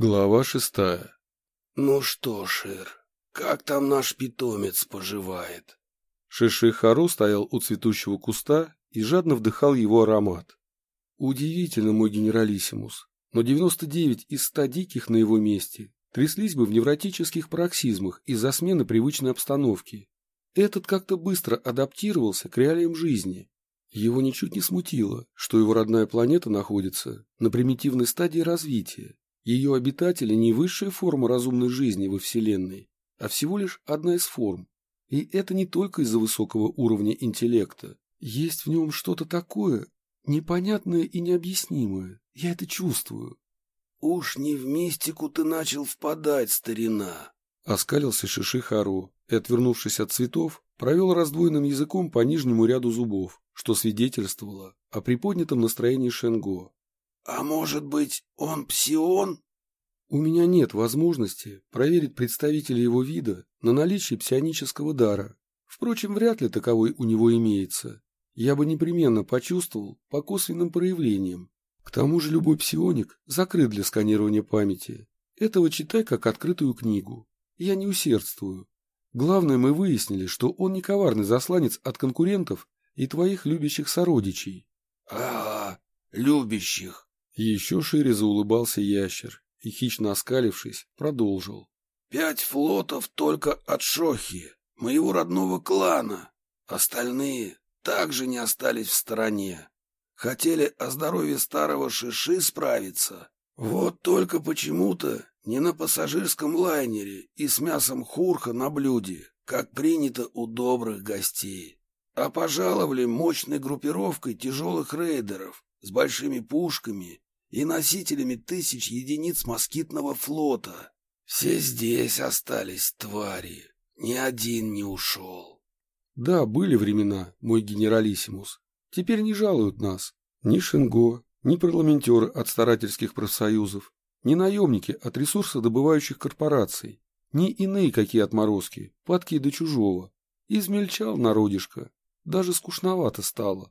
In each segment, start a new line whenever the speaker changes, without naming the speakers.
Глава шестая.
«Ну что, Шир, как там наш питомец поживает?»
Шиши Хару стоял у цветущего куста и жадно вдыхал его аромат. Удивительно, мой генералиссимус, но 99 из 100 диких на его месте тряслись бы в невротических пароксизмах из-за смены привычной обстановки. Этот как-то быстро адаптировался к реалиям жизни. Его ничуть не смутило, что его родная планета находится на примитивной стадии развития. Ее обитатели не высшая форма разумной жизни во Вселенной, а всего лишь одна из форм. И это не только из-за высокого уровня интеллекта. Есть в нем что-то такое, непонятное и необъяснимое. Я это чувствую.
«Уж не в мистику ты начал впадать, старина!»
Оскалился Шиши Харо и, отвернувшись от цветов, провел раздвоенным языком по нижнему ряду зубов, что свидетельствовало о приподнятом настроении Шенго.
«А может быть, он псион?»
У меня нет возможности проверить представителя его вида на наличие псионического дара. Впрочем, вряд ли таковой у него имеется. Я бы непременно почувствовал по косвенным проявлениям. К тому же любой псионик закрыт для сканирования памяти. Этого читай как открытую книгу. Я не усердствую. Главное, мы выяснили, что он не коварный засланец от конкурентов и твоих любящих сородичей.
— А, любящих.
Еще шире заулыбался ящер и, хищно оскалившись, продолжил.
«Пять флотов только от Шохи, моего родного клана. Остальные также не остались в стороне. Хотели о здоровье старого Шиши справиться. Вот только почему-то не на пассажирском лайнере и с мясом хурха на блюде, как принято у добрых гостей, а пожаловали мощной группировкой тяжелых рейдеров с большими пушками и носителями тысяч единиц москитного флота. Все здесь остались твари, ни один не ушел.
Да, были времена, мой генералиссимус. Теперь не жалуют нас. Ни Шенго, ни парламентеры от старательских профсоюзов, ни наемники от ресурсодобывающих корпораций, ни иные какие отморозки, падки до чужого. Измельчал народишко, даже скучновато стало.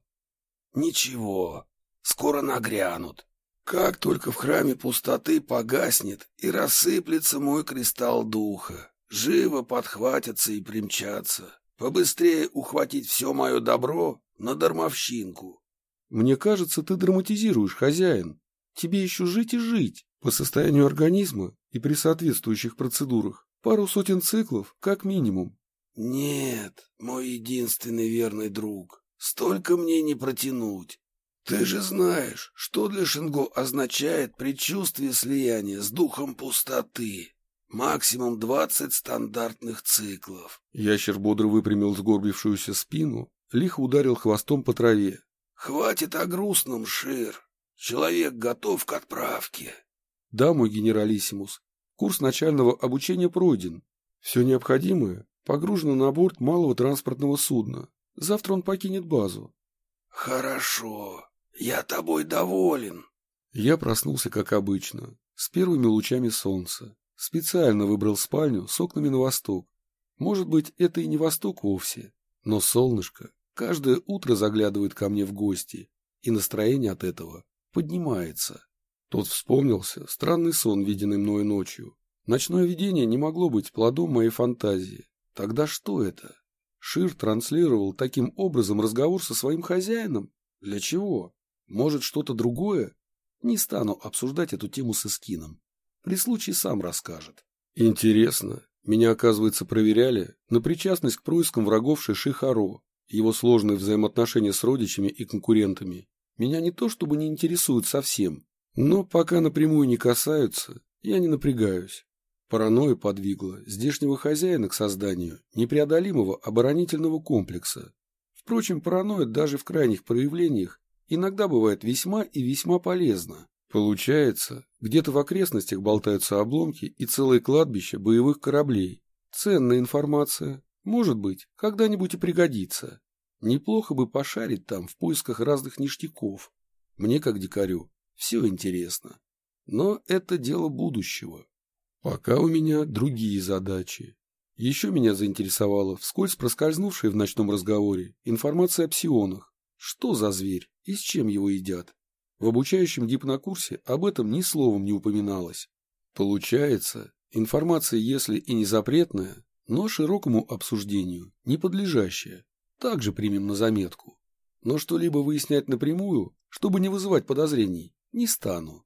Ничего, скоро нагрянут. Как только в храме пустоты погаснет и рассыплется мой кристалл духа, живо подхватятся и примчатся. Побыстрее ухватить все мое добро на дармовщинку.
Мне кажется, ты драматизируешь, хозяин. Тебе еще жить и жить. По состоянию организма и при соответствующих процедурах. Пару сотен циклов, как минимум.
Нет, мой единственный верный друг. Столько мне не протянуть. Ты же знаешь, что для Шинго означает предчувствие слияния с духом пустоты. Максимум двадцать стандартных циклов.
Ящер бодро выпрямил сгорбившуюся спину, лихо ударил хвостом по траве.
Хватит о грустном, Шир. Человек готов к отправке.
Да, мой генералиссимус. Курс начального обучения пройден. Все необходимое погружено на борт малого транспортного судна. Завтра он покинет базу.
Хорошо. «Я тобой доволен».
Я проснулся, как обычно, с первыми лучами солнца. Специально выбрал спальню с окнами на восток. Может быть, это и не восток вовсе, но солнышко каждое утро заглядывает ко мне в гости, и настроение от этого поднимается. Тот вспомнился странный сон, виденный мною ночью. Ночное видение не могло быть плодом моей фантазии. Тогда что это? Шир транслировал таким образом разговор со своим хозяином? Для чего? Может, что-то другое? Не стану обсуждать эту тему с Искином. При случае сам расскажет. Интересно, меня, оказывается, проверяли на причастность к проискам врагов Шиши его сложные взаимоотношения с родичами и конкурентами. Меня не то чтобы не интересуют совсем, но пока напрямую не касаются, я не напрягаюсь. Паранойя подвигла здешнего хозяина к созданию непреодолимого оборонительного комплекса. Впрочем, паранойя даже в крайних проявлениях иногда бывает весьма и весьма полезно. Получается, где-то в окрестностях болтаются обломки и целые кладбища боевых кораблей. Ценная информация. Может быть, когда-нибудь и пригодится. Неплохо бы пошарить там в поисках разных ништяков. Мне, как дикарю, все интересно. Но это дело будущего. Пока у меня другие задачи. Еще меня заинтересовала вскользь проскользнувшая в ночном разговоре информация о псионах. Что за зверь и с чем его едят? В обучающем гипнокурсе об этом ни словом не упоминалось. Получается, информация, если и не запретная, но широкому обсуждению не подлежащая. Также примем на заметку. Но что-либо выяснять напрямую, чтобы не вызывать подозрений, не стану.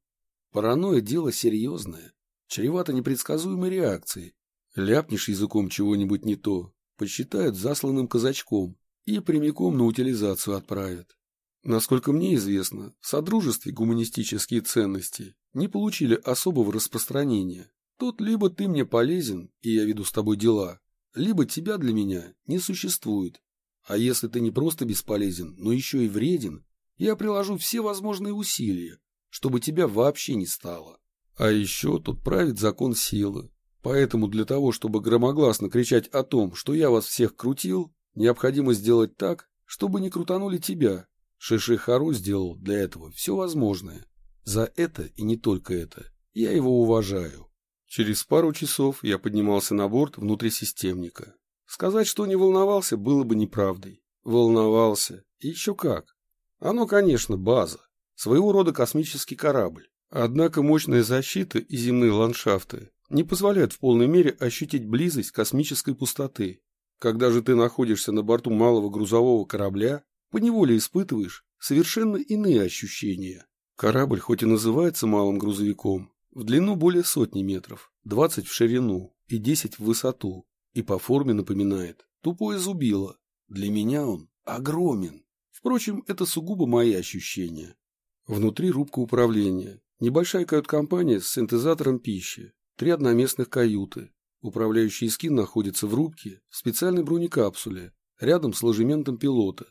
Паранойя – дело серьезное, чревато непредсказуемой реакцией. Ляпнешь языком чего-нибудь не то, посчитают засланным казачком и прямиком на утилизацию отправят. Насколько мне известно, в Содружестве гуманистические ценности не получили особого распространения. Тут либо ты мне полезен, и я веду с тобой дела, либо тебя для меня не существует. А если ты не просто бесполезен, но еще и вреден, я приложу все возможные усилия, чтобы тебя вообще не стало. А еще тут правит закон силы. Поэтому для того, чтобы громогласно кричать о том, что я вас всех крутил, необходимо сделать так, чтобы не крутанули тебя, Шиши Хару сделал для этого все возможное. За это и не только это. Я его уважаю. Через пару часов я поднимался на борт внутрисистемника. Сказать, что не волновался, было бы неправдой. Волновался. И еще как. Оно, конечно, база. Своего рода космический корабль. Однако мощная защита и земные ландшафты не позволяют в полной мере ощутить близость космической пустоты. Когда же ты находишься на борту малого грузового корабля, поневоле испытываешь совершенно иные ощущения. Корабль хоть и называется малым грузовиком, в длину более сотни метров, 20 в ширину и 10 в высоту, и по форме напоминает тупое зубило. Для меня он огромен. Впрочем, это сугубо мои ощущения. Внутри рубка управления, небольшая кают-компания с синтезатором пищи, три одноместных каюты. Управляющий скин находится в рубке в специальной бронекапсуле, рядом с ложементом пилота,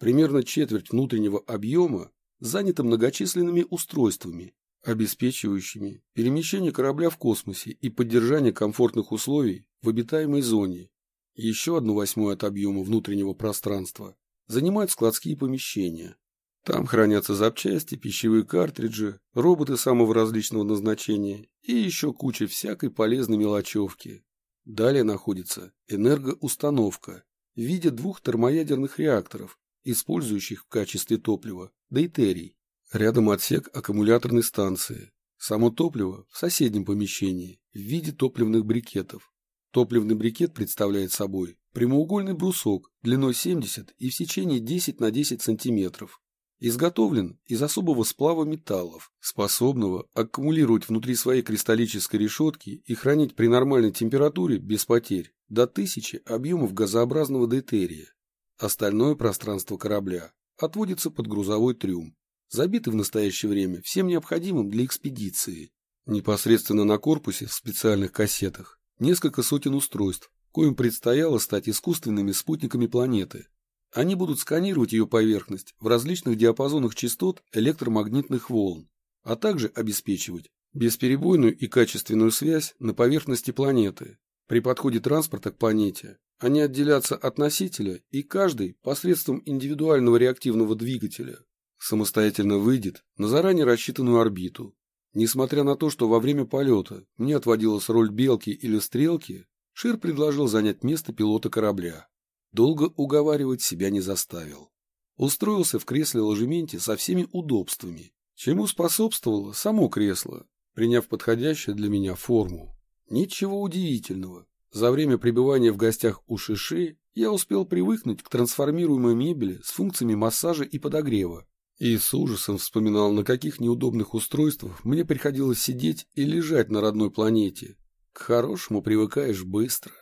Примерно четверть внутреннего объема занята многочисленными устройствами, обеспечивающими перемещение корабля в космосе и поддержание комфортных условий в обитаемой зоне. Еще одну восьмую от объема внутреннего пространства занимают складские помещения. Там хранятся запчасти, пищевые картриджи, роботы самого различного назначения и еще куча всякой полезной мелочевки. Далее находится энергоустановка в виде двух термоядерных реакторов использующих в качестве топлива дейтерий. Рядом отсек аккумуляторной станции. Само топливо в соседнем помещении в виде топливных брикетов. Топливный брикет представляет собой прямоугольный брусок длиной 70 и в сечении 10 на 10 сантиметров. Изготовлен из особого сплава металлов, способного аккумулировать внутри своей кристаллической решетки и хранить при нормальной температуре без потерь до тысячи объемов газообразного дейтерия. Остальное пространство корабля отводится под грузовой трюм, забитый в настоящее время всем необходимым для экспедиции. Непосредственно на корпусе в специальных кассетах несколько сотен устройств, коим предстояло стать искусственными спутниками планеты. Они будут сканировать ее поверхность в различных диапазонах частот электромагнитных волн, а также обеспечивать бесперебойную и качественную связь на поверхности планеты. При подходе транспорта к планете они отделятся от носителя, и каждый посредством индивидуального реактивного двигателя самостоятельно выйдет на заранее рассчитанную орбиту. Несмотря на то, что во время полета мне отводилась роль белки или стрелки, Шир предложил занять место пилота корабля. Долго уговаривать себя не заставил. Устроился в кресле-ложементе со всеми удобствами, чему способствовало само кресло, приняв подходящую для меня форму. Ничего удивительного. За время пребывания в гостях у Шиши я успел привыкнуть к трансформируемой мебели с функциями массажа и подогрева. И с ужасом вспоминал, на каких неудобных устройствах мне приходилось сидеть и лежать на родной планете. К хорошему привыкаешь быстро.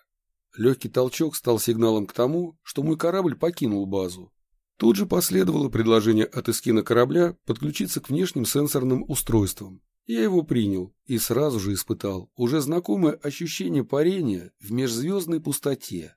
Легкий толчок стал сигналом к тому, что мой корабль покинул базу. Тут же последовало предложение от эскина корабля подключиться к внешним сенсорным устройствам. Я его принял и сразу же испытал уже знакомое ощущение парения в межзвездной пустоте.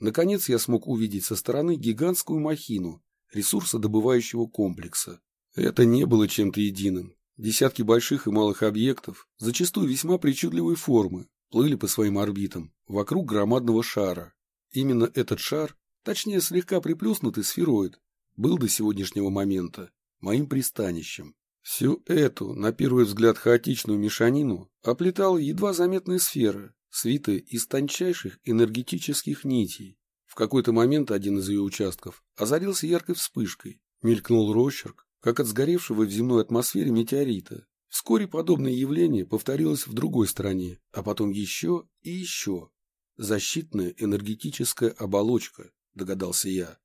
Наконец я смог увидеть со стороны гигантскую махину ресурсодобывающего комплекса. Это не было чем-то единым. Десятки больших и малых объектов, зачастую весьма причудливой формы, плыли по своим орбитам вокруг громадного шара. Именно этот шар, точнее слегка приплюснутый сфероид, был до сегодняшнего момента моим пристанищем. Всю эту, на первый взгляд, хаотичную мешанину оплетала едва заметная сфера, свитая из тончайших энергетических нитей. В какой-то момент один из ее участков озарился яркой вспышкой, мелькнул росчерк, как от сгоревшего в земной атмосфере метеорита. Вскоре подобное явление повторилось в другой стране, а потом еще и еще. Защитная энергетическая оболочка, догадался я.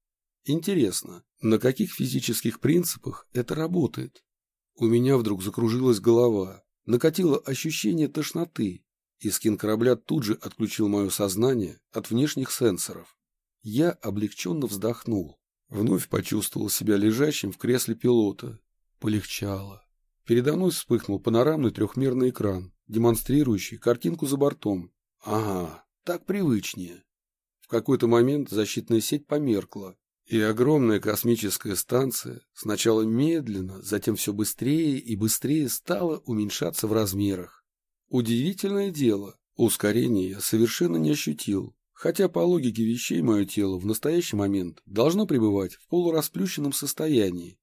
Интересно, на каких физических принципах это работает? У меня вдруг закружилась голова, накатило ощущение тошноты, и скин корабля тут же отключил мое сознание от внешних сенсоров. Я облегченно вздохнул. Вновь почувствовал себя лежащим в кресле пилота. Полегчало. Передо мной вспыхнул панорамный трехмерный экран, демонстрирующий картинку за бортом. Ага, так привычнее. В какой-то момент защитная сеть померкла, и огромная космическая станция сначала медленно, затем все быстрее и быстрее стала уменьшаться в размерах. Удивительное дело, ускорение я совершенно не ощутил, хотя по логике вещей мое тело в настоящий момент должно пребывать в полурасплющенном состоянии.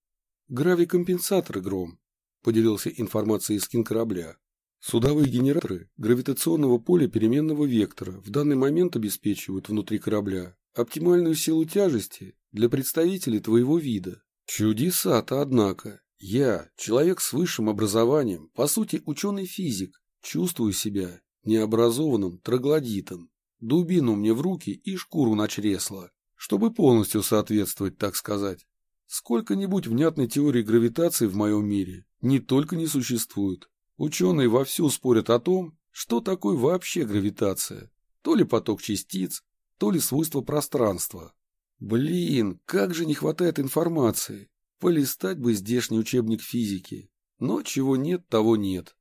Гравикомпенсаторы гром, поделился информацией скин корабля. Судовые генераторы гравитационного поля переменного вектора в данный момент обеспечивают внутри корабля оптимальную силу тяжести для представителей твоего вида. Чудеса-то, однако. Я, человек с высшим образованием, по сути ученый-физик, чувствую себя необразованным троглодитом. Дубину мне в руки и шкуру на чресло, чтобы полностью соответствовать, так сказать. Сколько-нибудь внятной теории гравитации в моем мире не только не существует. Ученые вовсю спорят о том, что такое вообще гравитация. То ли поток частиц, то ли свойство пространства. Блин, как же не хватает информации. Полистать бы здешний учебник физики. Но чего нет, того нет.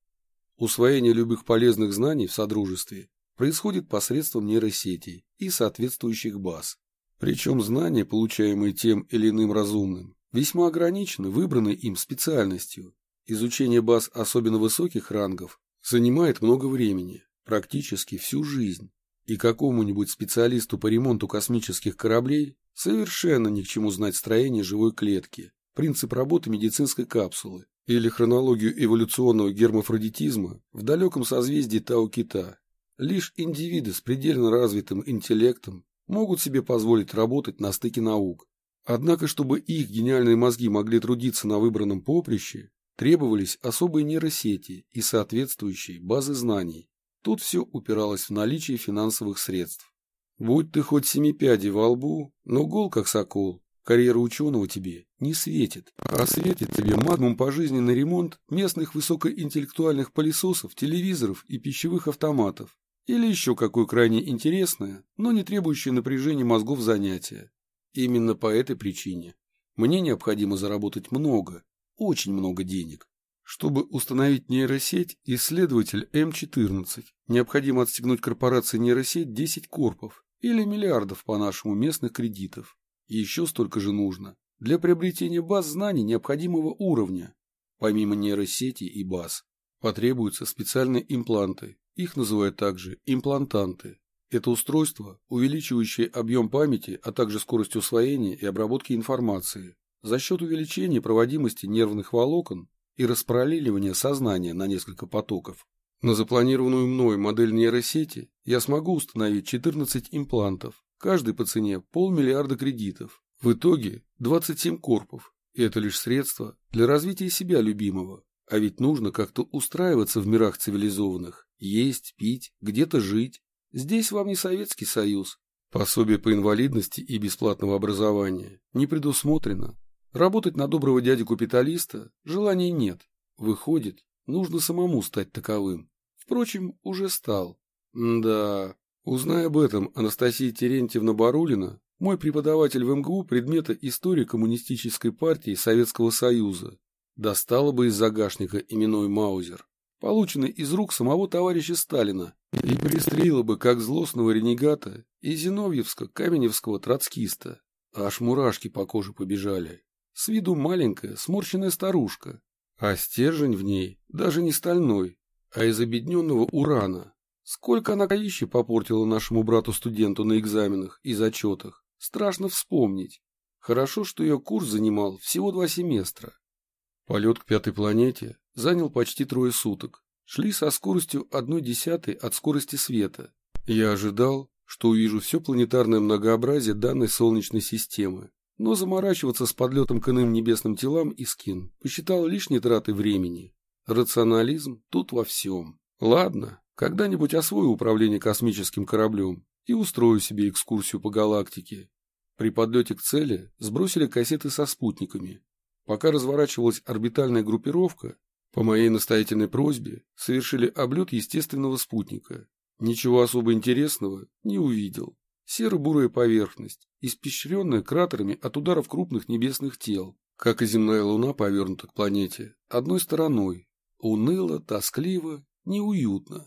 Усвоение любых полезных знаний в Содружестве происходит посредством нейросетей и соответствующих баз. Причем знания, получаемые тем или иным разумным, весьма ограничены выбранной им специальностью. Изучение баз особенно высоких рангов занимает много времени, практически всю жизнь. И какому-нибудь специалисту по ремонту космических кораблей совершенно ни к чему знать строение живой клетки, принцип работы медицинской капсулы или хронологию эволюционного гермафродитизма в далеком созвездии Тау-Кита. Лишь индивиды с предельно развитым интеллектом могут себе позволить работать на стыке наук. Однако, чтобы их гениальные мозги могли трудиться на выбранном поприще, требовались особые нейросети и соответствующие базы знаний. Тут все упиралось в наличие финансовых средств. Будь ты хоть семи пядей во лбу, но гол как сокол, карьера ученого тебе не светит, а светит тебе магнум пожизненный ремонт местных высокоинтеллектуальных пылесосов, телевизоров и пищевых автоматов. Или еще какое крайне интересное, но не требующее напряжения мозгов занятие. Именно по этой причине мне необходимо заработать много, очень много денег. Чтобы установить нейросеть, исследователь М14 необходимо отстегнуть корпорации нейросеть 10 корпов или миллиардов по-нашему местных кредитов. И еще столько же нужно для приобретения баз знаний необходимого уровня. Помимо нейросети и баз, потребуются специальные импланты. Их называют также имплантанты. Это устройство, увеличивающее объем памяти, а также скорость усвоения и обработки информации за счет увеличения проводимости нервных волокон и распараллеливания сознания на несколько потоков. На запланированную мной модель нейросети я смогу установить 14 имплантов, каждый по цене полмиллиарда кредитов. В итоге 27 корпов. И это лишь средство для развития себя любимого. А ведь нужно как-то устраиваться в мирах цивилизованных. Есть, пить, где-то жить. Здесь вам не Советский Союз. Пособие по инвалидности и бесплатного образования не предусмотрено. Работать на доброго дядю-капиталиста желания нет. Выходит, нужно самому стать таковым. Впрочем, уже стал. да, узная об этом Анастасия Терентьевна Барулина, мой преподаватель в МГУ предмета истории коммунистической партии Советского Союза, достала бы из загашника именной Маузер, полученный из рук самого товарища Сталина, и пристрелила бы как злостного ренегата и зиновьевско-каменевского троцкиста. Аж мурашки по коже побежали. С виду маленькая, сморщенная старушка, а стержень в ней даже не стальной, а из обедненного урана. Сколько она коищи попортила нашему брату-студенту на экзаменах и зачетах, страшно вспомнить. Хорошо, что ее курс занимал всего два семестра. Полет к пятой планете занял почти трое суток. Шли со скоростью одной десятой от скорости света. Я ожидал, что увижу все планетарное многообразие данной Солнечной системы. Но заморачиваться с подлетом к иным небесным телам Искин посчитал лишней тратой времени. Рационализм тут во всем. Ладно, когда-нибудь освою управление космическим кораблем и устрою себе экскурсию по галактике. При подлете к цели сбросили кассеты со спутниками. Пока разворачивалась орбитальная группировка, по моей настоятельной просьбе совершили облет естественного спутника. Ничего особо интересного не увидел. Серо-бурая поверхность, испещренная кратерами от ударов крупных небесных тел, как и земная луна повернута к планете, одной стороной. Уныло, тоскливо, неуютно.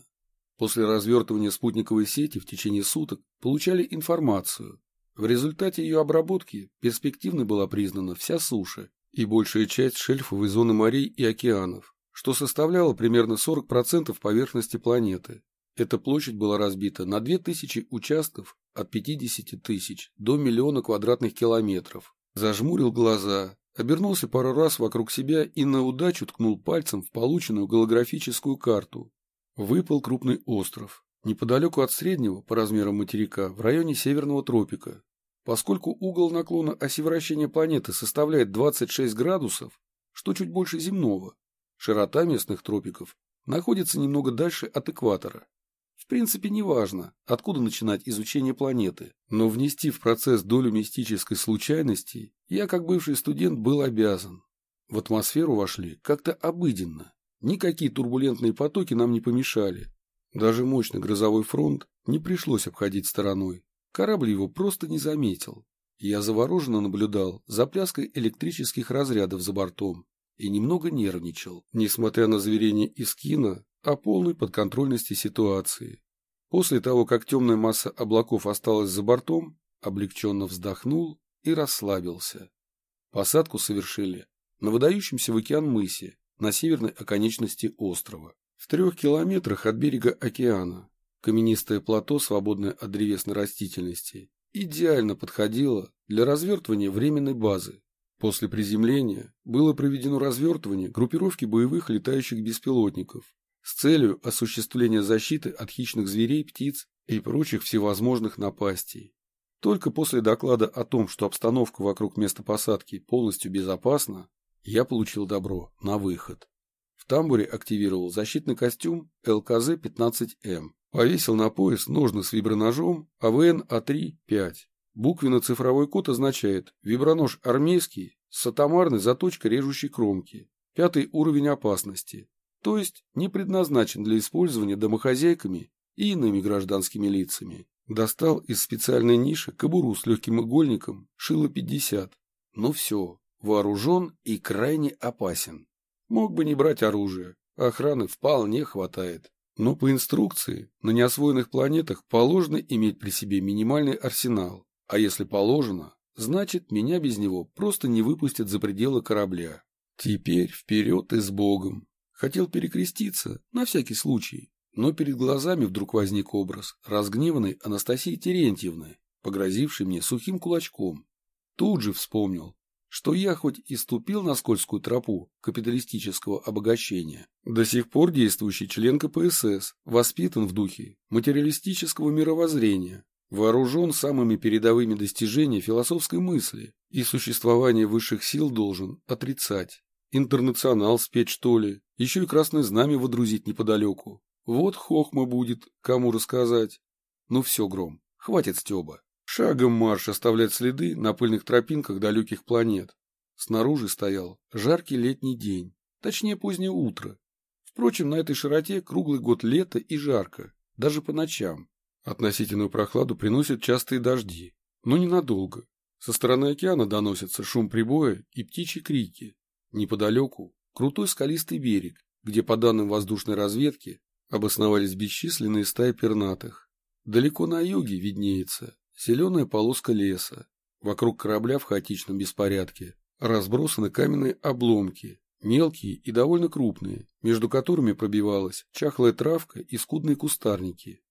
После развертывания спутниковой сети в течение суток получали информацию. В результате ее обработки перспективной была признана вся суша и большая часть шельфовой зоны морей и океанов, что составляло примерно 40% поверхности планеты. Эта площадь была разбита на 2000 участков от 50 тысяч до миллиона квадратных километров. Зажмурил глаза, обернулся пару раз вокруг себя и на удачу ткнул пальцем в полученную голографическую карту. Выпал крупный остров, неподалеку от среднего по размерам материка, в районе северного тропика. Поскольку угол наклона оси вращения планеты составляет 26 градусов, что чуть больше земного, широта местных тропиков находится немного дальше от экватора. Принципе, неважно, откуда начинать изучение планеты, но внести в процесс долю мистической случайности я, как бывший студент, был обязан. В атмосферу вошли как-то обыденно, Никакие турбулентные потоки нам не помешали. Даже мощный грозовой фронт не пришлось обходить стороной. Корабль его просто не заметил. Я завороженно наблюдал за пляской электрических разрядов за бортом и немного нервничал, несмотря на заверение из кино о полной подконтрольности ситуации. После того, как темная масса облаков осталась за бортом, облегченно вздохнул и расслабился. Посадку совершили на выдающемся в океан мысе, на северной оконечности острова. В трех километрах от берега океана каменистое плато, свободное от древесной растительности, идеально подходило для развертывания временной базы. После приземления было проведено развертывание группировки боевых летающих беспилотников с целью осуществления защиты от хищных зверей, птиц и прочих всевозможных напастей. Только после доклада о том, что обстановка вокруг места посадки полностью безопасна, я получил добро на выход. В тамбуре активировал защитный костюм ЛКЗ-15М. Повесил на пояс ножны с виброножом АВН А3-5. Буквенно-цифровой код означает вибронож армейский с атомарной заточкой режущей кромки. Пятый уровень опасности. То есть не предназначен для использования домохозяйками и иными гражданскими лицами. Достал из специальной ниши кобуру с легким игольником шило 50. Ну все, Вооружен и крайне опасен. Мог бы не брать оружие, охраны вполне хватает. Но по инструкции на неосвоенных планетах положено иметь при себе минимальный арсенал, а если положено, значит меня без него просто не выпустят за пределы корабля. Теперь вперед и с Богом. Хотел перекреститься, на всякий случай, но перед глазами вдруг возник образ разгневанной Анастасии Терентьевны, погрозившей мне сухим кулачком. Тут же вспомнил, что я хоть и ступил на скользкую тропу капиталистического обогащения, до сих пор действующий член КПСС, воспитан в духе материалистического мировоззрения, вооружен самыми передовыми достижениями философской мысли и существование высших сил должен отрицать. Интернационал спеть, что ли, еще и красное знамя водрузить неподалеку. Вот хохма будет, кому рассказать. Ну все, Гром, хватит стеба. Шагом марш оставлять следы на пыльных тропинках далеких планет. Снаружи стоял жаркий летний день, точнее позднее утро. Впрочем, на этой широте круглый год лето и жарко, даже по ночам. Относительную прохладу приносят частые дожди, но ненадолго. Со стороны океана доносится шум прибоя и птичьи крики. Неподалеку крутой скалистый берег, где, по данным воздушной разведки, обосновались бесчисленные стаи пернатых. Далеко на юге виднеется Зеленая полоска леса. Вокруг корабля в хаотичном беспорядке разбросаны каменные обломки, мелкие и довольно крупные, между которыми пробивалась чахлая травка и скудные кустарники.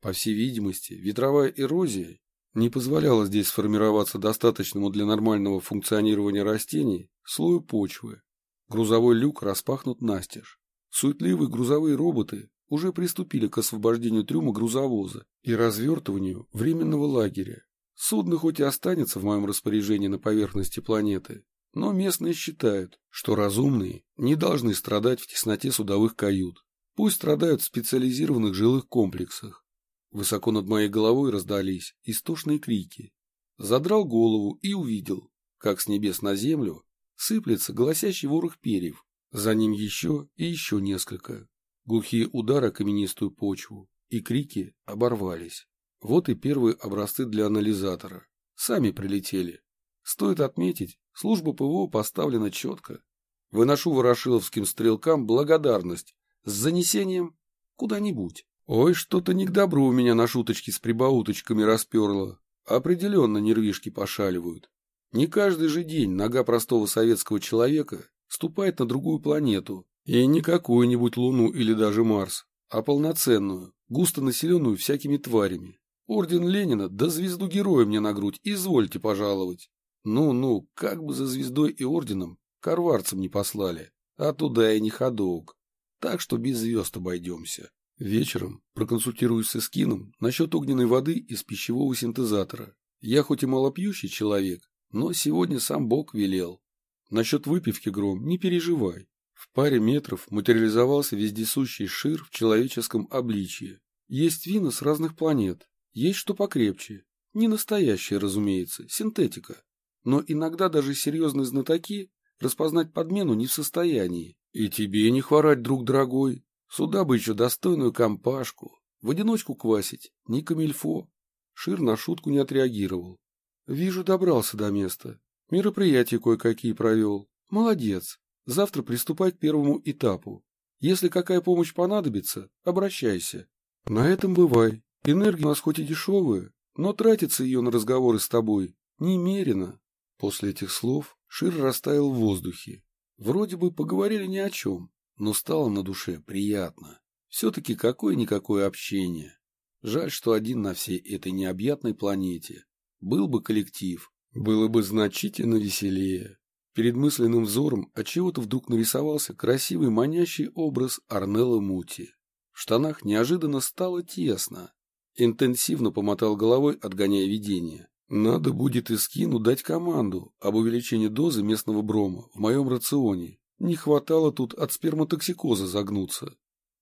По всей видимости, ветровая эрозия не позволяла здесь сформироваться достаточному для нормального функционирования растений слою почвы. Грузовой люк распахнут настежь. Суетливые грузовые роботы уже приступили к освобождению трюма грузовоза и развертыванию временного лагеря. Судно хоть и останется в моем распоряжении на поверхности планеты, Но местные считают, что разумные не должны страдать в тесноте судовых кают. Пусть страдают в специализированных жилых комплексах. Высоко над моей головой раздались истошные крики. Задрал голову и увидел, как с небес на землю сыплется голосящий ворох перьев. За ним еще и еще несколько. Глухие удары каменистую почву, и крики оборвались. Вот и первые образцы для анализатора. Сами прилетели. Стоит отметить, служба ПВО поставлена четко. Выношу ворошиловским стрелкам благодарность с занесением куда-нибудь. Ой, что-то не к добру у меня на шуточки с прибауточками расперло. Определенно нервишки пошаливают. Не каждый же день нога простого советского человека ступает на другую планету, и не какую-нибудь Луну или даже Марс, а полноценную, густо населенную всякими тварями. Орден Ленина да звезду героя мне на грудь, извольте пожаловать. Ну-ну, как бы за звездой и орденом карварцам не послали, а туда и не ходок. Так что без звезд обойдемся. Вечером проконсультируюсь с Эскином насчет огненной воды из пищевого синтезатора. Я хоть и малопьющий человек, но сегодня сам Бог велел. Насчет выпивки, Гром, не переживай. В паре метров материализовался вездесущий шир в человеческом обличье. Есть вина с разных планет, есть что покрепче. Не настоящее, разумеется, синтетика. Но иногда даже серьезные знатоки распознать подмену не в состоянии. И тебе не хворать, друг дорогой. Сюда бы еще достойную компашку. В одиночку квасить, не камильфо. Шир на шутку не отреагировал. Вижу, добрался до места. Мероприятия кое-какие провел. Молодец. Завтра приступай к первому этапу. Если какая помощь понадобится, обращайся. На этом бывай. Энергия у нас хоть и дешевая, но тратится ее на разговоры с тобой немерено. После этих слов Шир растаял в воздухе. Вроде бы поговорили ни о чем, но стало на душе приятно. Все-таки какое-никакое общение. Жаль, что один на всей этой необъятной планете. Был бы коллектив, было бы значительно веселее. Перед мысленным взором отчего-то вдруг нарисовался красивый манящий образ Арнелла Мути. В штанах неожиданно стало тесно. Интенсивно помотал головой, отгоняя видение. Надо будет Искину дать команду об увеличении дозы местного брома в моем рационе. Не хватало тут от сперматоксикоза загнуться.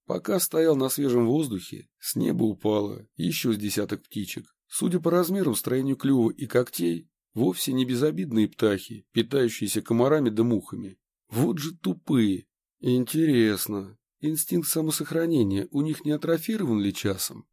Пока стоял на свежем воздухе, с неба упало еще с десяток птичек. Судя по размерам, строению клюва и когтей, вовсе не безобидные птахи, питающиеся комарами да мухами. Вот же тупые. Интересно, инстинкт самосохранения у них не атрофирован ли часом?